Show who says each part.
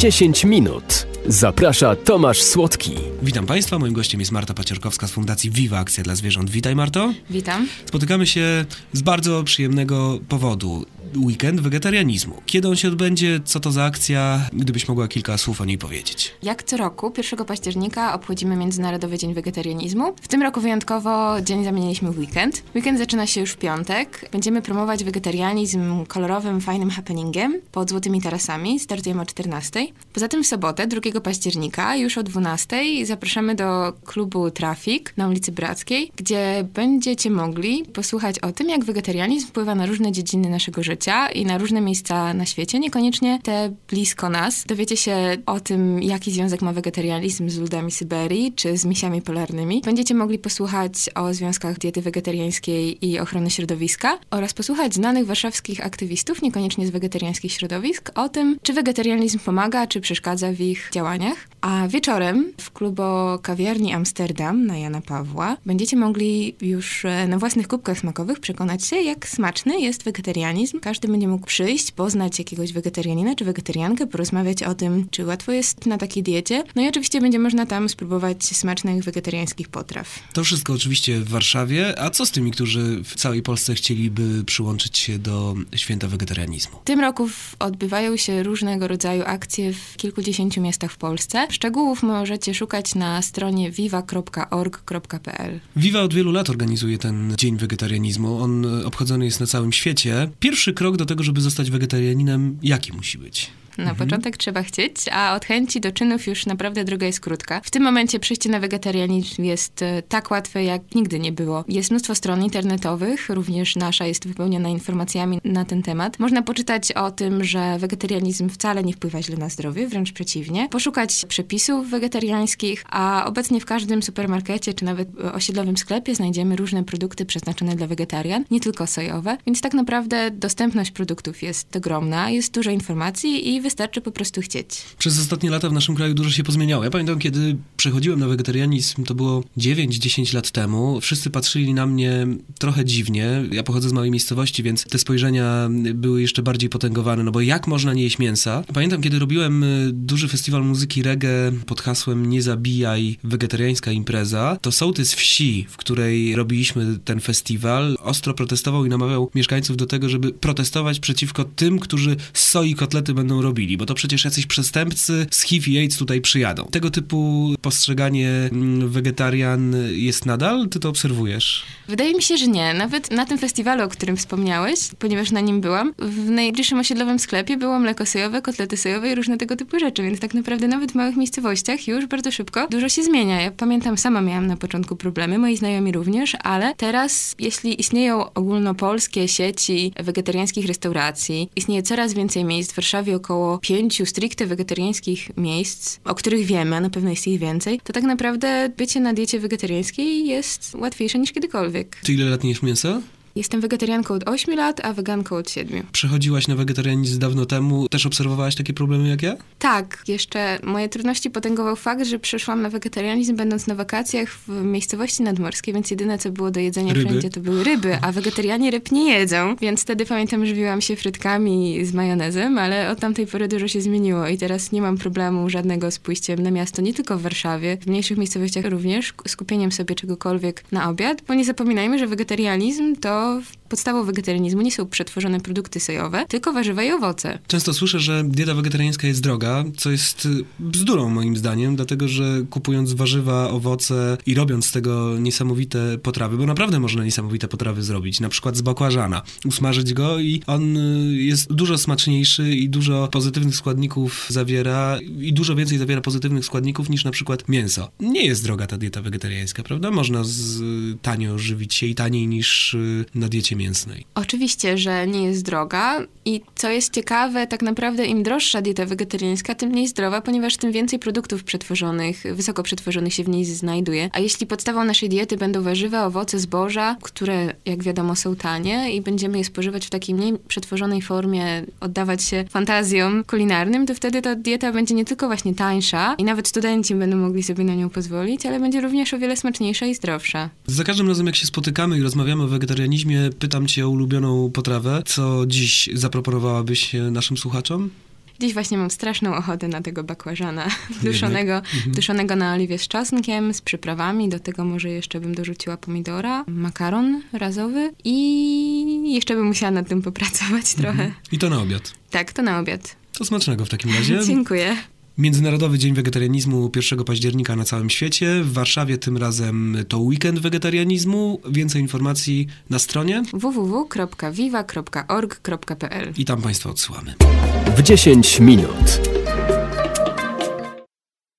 Speaker 1: 10 minut. Zaprasza Tomasz Słodki.
Speaker 2: Witam Państwa, moim gościem jest Marta Paciorkowska z Fundacji Viva Akcja dla Zwierząt. Witaj Marto.
Speaker 3: Witam.
Speaker 2: Spotykamy się z bardzo przyjemnego powodu. Weekend wegetarianizmu. Kiedy on się odbędzie? Co to za akcja? Gdybyś mogła kilka słów o niej powiedzieć.
Speaker 3: Jak co roku, 1 października obchodzimy Międzynarodowy Dzień Wegetarianizmu. W tym roku wyjątkowo dzień zamieniliśmy w weekend. Weekend zaczyna się już w piątek. Będziemy promować wegetarianizm kolorowym, fajnym happeningiem pod Złotymi Tarasami. Startujemy o 14. Poza tym w sobotę, 2 października, już o 12 zapraszamy do klubu Trafik na ulicy Brackiej, gdzie będziecie mogli posłuchać o tym, jak wegetarianizm wpływa na różne dziedziny naszego życia i na różne miejsca na świecie, niekoniecznie te blisko nas. Dowiecie się o tym, jaki związek ma wegetarianizm z ludami Syberii czy z misiami polarnymi. Będziecie mogli posłuchać o związkach diety wegetariańskiej i ochrony środowiska oraz posłuchać znanych warszawskich aktywistów, niekoniecznie z wegetariańskich środowisk, o tym, czy wegetarianizm pomaga, czy przeszkadza w ich działaniach. A wieczorem w klubo kawiarni Amsterdam na Jana Pawła będziecie mogli już e, na własnych kubkach smakowych przekonać się, jak smaczny jest wegetarianizm. Każdy będzie mógł przyjść, poznać jakiegoś wegetarianina czy wegetariankę, porozmawiać o tym, czy łatwo jest na takiej diecie. No i oczywiście będzie można tam spróbować smacznych wegetariańskich potraw.
Speaker 2: To wszystko oczywiście w Warszawie. A co z tymi, którzy w całej Polsce chcieliby przyłączyć się do święta wegetarianizmu?
Speaker 3: W tym roku odbywają się różnego rodzaju akcje w kilkudziesięciu miastach w Polsce. Szczegółów możecie szukać na stronie viva.org.pl.
Speaker 2: Viva od wielu lat organizuje ten Dzień Wegetarianizmu. On obchodzony jest na całym świecie. Pierwszy krok do tego, żeby zostać wegetarianinem, jaki musi być?
Speaker 3: Na początek trzeba chcieć, a od chęci do czynów już naprawdę droga jest krótka. W tym momencie przejście na wegetarianizm jest e, tak łatwe, jak nigdy nie było. Jest mnóstwo stron internetowych, również nasza jest wypełniona informacjami na ten temat. Można poczytać o tym, że wegetarianizm wcale nie wpływa źle na zdrowie, wręcz przeciwnie. Poszukać przepisów wegetariańskich, a obecnie w każdym supermarkecie czy nawet osiedlowym sklepie znajdziemy różne produkty przeznaczone dla wegetarian, nie tylko sojowe, więc tak naprawdę dostępność produktów jest ogromna, jest dużo informacji i wystarczy po prostu chcieć.
Speaker 2: Przez ostatnie lata w naszym kraju dużo się pozmieniało. Ja pamiętam, kiedy przechodziłem na wegetarianizm, to było 9-10 lat temu. Wszyscy patrzyli na mnie trochę dziwnie. Ja pochodzę z małej miejscowości, więc te spojrzenia były jeszcze bardziej potęgowane, no bo jak można nie jeść mięsa? Pamiętam, kiedy robiłem y, duży festiwal muzyki reggae pod hasłem Nie zabijaj, wegetariańska impreza, to sołtys wsi, w której robiliśmy ten festiwal, ostro protestował i namawiał mieszkańców do tego, żeby protestować przeciwko tym, którzy soi kotlety będą robili, bo to przecież jacyś przestępcy z HIV i AIDS tutaj przyjadą. Tego typu postrzeganie mm, wegetarian jest nadal? Ty to obserwujesz?
Speaker 3: Wydaje mi się, że nie. Nawet na tym festiwalu, o którym wspomniałeś, ponieważ na nim byłam, w najbliższym osiedlowym sklepie było mleko sojowe, kotlety sojowe i różne tego typu rzeczy, więc tak naprawdę nawet w małych miejscowościach już bardzo szybko dużo się zmienia. Ja pamiętam, sama miałam na początku problemy, moi znajomi również, ale teraz, jeśli istnieją ogólnopolskie sieci wegetariańskich restauracji, istnieje coraz więcej miejsc w Warszawie, około pięciu stricte wegetariańskich miejsc, o których wiemy, a na pewno jest ich więcej, to tak naprawdę bycie na diecie wegetariańskiej jest łatwiejsze niż kiedykolwiek.
Speaker 2: Ty ile lat nie jesz mięsa?
Speaker 3: Jestem wegetarianką od 8 lat, a weganką od 7.
Speaker 2: Przechodziłaś na wegetarianizm dawno temu. Też obserwowałaś takie problemy jak ja?
Speaker 3: Tak, jeszcze moje trudności potęgował fakt, że przeszłam na wegetarianizm będąc na wakacjach w miejscowości nadmorskiej, więc jedyne co było do jedzenia
Speaker 2: Ryby.
Speaker 3: wszędzie to były ryby, a wegetarianie ryb nie jedzą, więc wtedy pamiętam, żywiłam się frytkami z majonezem, ale od tamtej pory dużo się zmieniło i teraz nie mam problemu żadnego z pójściem na miasto, nie tylko w Warszawie, w mniejszych miejscowościach również, skupieniem sobie czegokolwiek na obiad, bo nie zapominajmy, że wegetarianizm to of podstawą wegetarianizmu nie są przetworzone produkty sojowe, tylko warzywa i owoce.
Speaker 2: Często słyszę, że dieta wegetariańska jest droga, co jest y, bzdurą moim zdaniem, dlatego że kupując warzywa, owoce i robiąc z tego niesamowite potrawy, bo naprawdę można niesamowite potrawy zrobić, na przykład z bakłażana, usmażyć go i on y, jest dużo smaczniejszy i dużo pozytywnych składników zawiera i dużo więcej zawiera pozytywnych składników niż na przykład mięso. Nie jest droga ta dieta wegetariańska, prawda? Można z, tanio żywić się i taniej niż y, na diecie mięsnej.
Speaker 3: Oczywiście, że nie jest droga i co jest ciekawe, tak naprawdę im droższa dieta wegetariańska, tym mniej zdrowa, ponieważ tym więcej produktów przetworzonych, wysoko przetworzonych się w niej znajduje. A jeśli podstawą naszej diety będą warzywa, owoce, zboża, które jak wiadomo są tanie i będziemy je spożywać w takiej mniej przetworzonej formie, oddawać się fantazjom kulinarnym, to wtedy ta dieta będzie nie tylko właśnie tańsza i nawet studenci będą mogli sobie na nią pozwolić, ale będzie również o wiele smaczniejsza i zdrowsza.
Speaker 2: Za każdym razem, jak się spotykamy i rozmawiamy o wegetarianizmie, pytam cię o ulubioną potrawę. Co dziś zaproponowałabyś e, naszym słuchaczom?
Speaker 3: Dziś właśnie mam straszną ochotę na tego bakłażana duszonego, duszonego na oliwie z czosnkiem, z przyprawami. Do tego może jeszcze bym dorzuciła pomidora, makaron razowy i jeszcze bym musiała nad tym popracować trochę.
Speaker 2: I to na obiad.
Speaker 3: Tak, to na obiad.
Speaker 2: To smacznego w takim razie.
Speaker 3: Dziękuję.
Speaker 2: Międzynarodowy Dzień Wegetarianizmu 1 października na całym świecie. W Warszawie tym razem to weekend wegetarianizmu. Więcej informacji na stronie
Speaker 3: www.viva.org.pl
Speaker 2: i tam Państwa odsyłamy.
Speaker 1: W 10 minut.